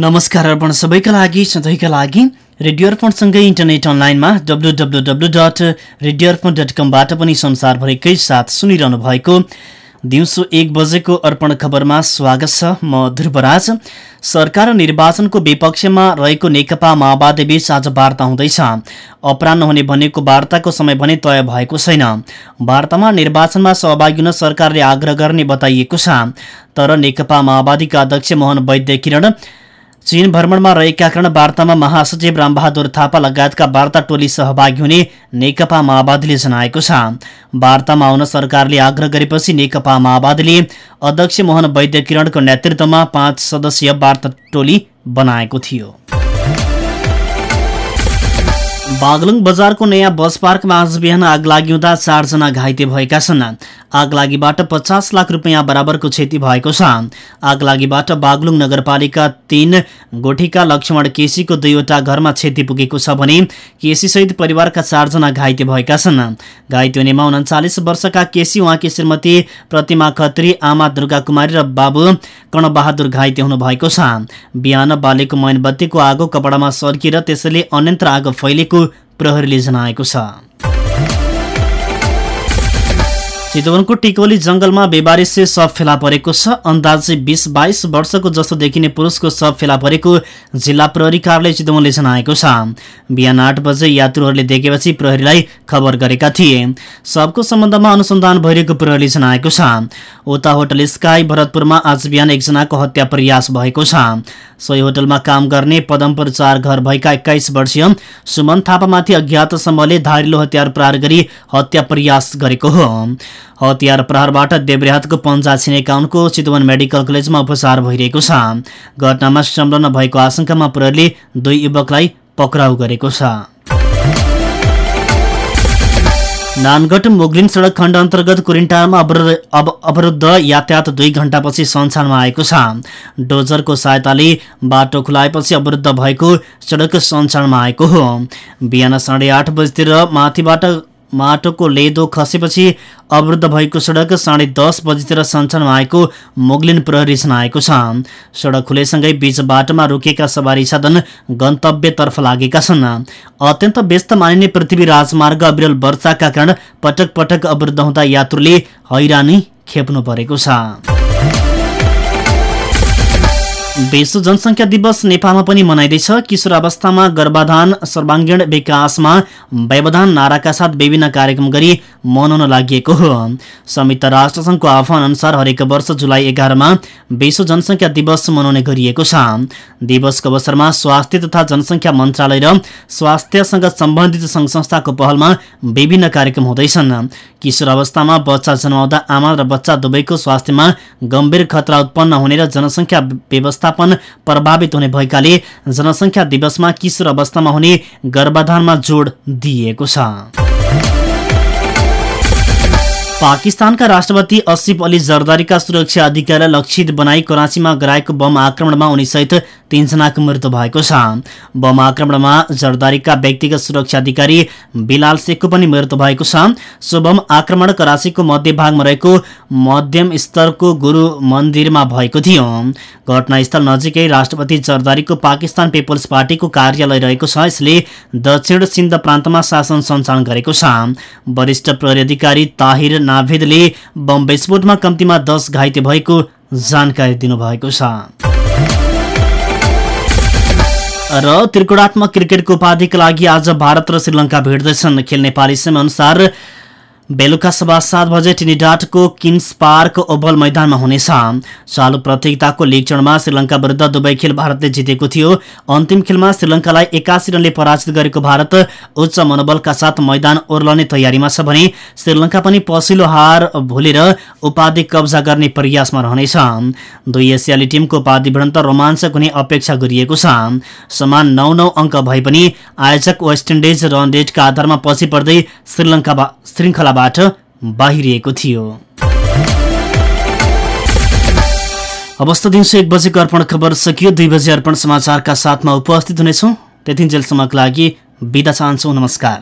नमस्कार अर्पण सबैका लागि सधैँका लागि रेडियो अर्पणसँगै इन्टरनेट अनलाइनमा W W W dot radio Arpan dot कमबाट पनि संसारभरिकै साथ सुनिरहनु भएको दिउँसो एक बजेको अर्पण खबरमा स्वागत छ म ध्रुवराज। सरकार निर्वाचनको विपक्षमा रहेको नेकपा माओवादी बीच आज वार्ता हुँदैछ। अपरान्न हुने भनेको वार्ताको समय भने तय भएको छैन। वार्तामा निर्वाचनमा सहभागी हुन सरकारले आग्रह गर्ने बताइएको छ। तर नेकपा माओवादीका अध्यक्ष मोहन वैद्य किरण चीन भ्रमणमा रहेका कारण वार्तामा महासचिव रामबहादुर थापा लगायतका वार्ता टोली सहभागी हुने नेकपा माओवादीले जनाएको छ। वार्तामा आउन सरकारले आग्रह गरेपछि नेकपा माओवादीले अध्यक्ष मोहन वैद्य किरणको नेतृत्वमा पाँच सदस्यीय वार्ता टोली बनाएको थियो। बागलुङ बजारको नयाँ बस पार्कमा आज बिहान आग लागि हुँदा चारजना घाइते भएका छन्। आगलागीबाट पचास लाख रुपियाँ बराबरको क्षति भएको छ। आगलागीबाट बागलुङ नगरपालिका तीन गोठीका लक्ष्मण केसीको दुईवटा घरमा क्षति पुगेको छ भने केसीसहित परिवारका चारजना घाइते भएका छन्। घाइते हुनेमा उन्चालिस वर्षका केसी उहाँकी श्रीमती प्रतिमा खत्री आमा दुर्गा कुमारी र बाबु कर्णबहादुर घाइते हुनु भएको छ। बिहान बालेको मैनबत्तीको आगो कपडामा सर्किएर त्यसैले अन्यन्त्र आगो फैलेको प्रहरीले जनाएको छ। चितवनको टिकोली जंगलमा बेबारिसे शव फेला परेको छ। अन्दाजै बिस बाइस वर्षको जस्तो देखिने पुरुषको शव फेला परेको जिल्ला प्रहरी कार्यालय चितवनले जनाएको छ। बिहान आठ बजे यात्रुहरूले देखेपछि प्रहरीलाई खबर गरेका थिए। शवको सम्बन्धमा अनुसन्धान भइरहेको प्रहरीले जनाएको छ। उता होटल स्काई भरतपुरमा आज बिहान एकजनाको हत्या प्रयास भएको छ। सोही होटलमा काम गर्ने पदमपुर चार घर भएका एक्काइस वर्षीय सुमन थापामाथि अज्ञात समूहले धारिलो हतियार प्रहार गरी हत्या प्रयास गरेको हो। हतियार प्रहारबाट देब्रेहातको पन्जा छिनेका उनको चितवन मेडिकल कलेजमा उपचार भइरहेको छ। घटनामा संलग्न भएको आशंकामा प्रहरीले दुई युवकलाई पक्राउ गरेको छ। नानगढ मुगलिन सडक खण्ड अन्तर्गत कुरिन्टारमा अवरुद्ध यातायात दुई घण्टापछि सञ्चालनमा आएको छ। डोजरको सहायताले बाटो खुलाएपछि अवरुद्ध भएको सडक सञ्चालनमा आएको हो। बिहान साढे आठ बजीतिर माथिबाट माटोको लेदो खसेपछि अवरुद्ध भएको सडक साढे दस बजीतिर सञ्चालनमा आएको मोगलिन प्रहरी जनाएको छ। सडक खुलेसँगै बीच बाटोमा रोकिएका सवारी साधन गन्तव्यतर्फ लागेका छन्। अत्यन्त व्यस्त मानिने पृथ्वी राजमार्ग अविरल वर्षाका कारण पटक पटक अवरुद्ध हुँदा यात्रुले हैरानी खेप्नु परेको छ। विश्व जनसङ्ख्या दिवस नेपालमा पनि मनाइँदैछ। किशोर अवस्थामा गर्भाधान सर्वाङ्गीण विकासमा व्यवधान नाराका साथ विभिन्न कार्यक्रम गरी मनाउन लागि संयुक्त राष्ट्रसङ्घको आह्वान अनुसार हरेक वर्ष जुलाई एघारमा विश्व जनसङ्ख्या दिवस मनाउने गरिएको छ। दिवसको अवसरमा स्वास्थ्य तथा जनसङ्ख्या मन्त्रालय र स्वास्थ्यसँग सम्बन्धित सङ्घ संस्थाको पहलमा विभिन्न कार्यक्रम हुँदैछन्। किशोर अवस्थामा बच्चा जन्माउँदा आमा र बच्चा दुवैको स्वास्थ्यमा गम्भीर खतरा उत्पन्न हुने र जनसङ्ख्या व्यवस्था व्यवस्थापन प्रभावित हुने भएकाले जनसङ्ख्या दिवसमा किशोर अवस्थामा हुने गर्भाधानमा जोड दिइएको छ। पाकिस्तानका राष्ट्रपति असिफ अली जरदारीका सुरक्षा अधिकारीलाई लक्षित बनाई कराँचीमा गराएको बम आक्रमणमा उनीसहित तीनजनाको मृत्यु भएको छ। बम आक्रमणमा जरदारीका व्यक्तिगत सुरक्षा अधिकारी बिलाल शेखको पनि मृत्यु भएको छ। सो बम आक्रमण कराँचीको मध्य भागमा रहेको मध्यम स्तरको गुरु मन्दिरमा भएको थियो। घटनास्थल नजिकै राष्ट्रपति जरदारीको पाकिस्तान पिपल्स पार्टीको कार्यालय रहेको छ। यसले दक्षिण सिन्ध प्रान्तमा शासन सञ्चालन गरेको छ। वरिष्ठ प्रहरी अधिकारी ताहिर नाभेदले बम विस्फोटमा कम्तीमा दस घाइते भएको जानकारी दिनुभएको छ। र त्रिकोणात्मक क्रिकेटको उपाधिका लागि आज भारत र श्रीलङ्का भेट्दैछन्। खेल नेपाली अनुसार बेलुका सभा सात बजे टिनिडाटको किन्स पार्क ओभल मैदानमा हुनेछ। चालु प्रतियोगिताको लिग चरणमा श्रीलङ्का विरुद्ध दुवै खेल भारतले जितेको थियो। अन्तिम खेलमा श्रीलङ्कालाई एकासी रनले पराजित गरेको भारत उच्च मनोबलका साथ मैदान ओर्लने तयारीमा छ भने श्रीलङ्का पनि पसिलो हार भुलेर उपाधि कब्जा गर्ने प्रयासमा रहनेछ। दुई एसियाली टिमको उपाधि भिडन्त रोमाञ्चक हुने अपेक्षा गरिएको छ। समान नौ नौ अङ्क भए पनि आयोजक वेस्ट इन्डिज रन रेटका आधारमा पछि पर्दै श्रीलङ्का श्रृङ्खला बाट बाहिरिएको थियो। अवस्था दिउँसो एक बजेको अर्पण खबर सकियो। दुई बजे अर्पण समाचारका साथमा उपस्थित हुनेछौँ। त्यतिन्जेलसम्मको लागि बिदा चाहन्छौँ। नमस्कार।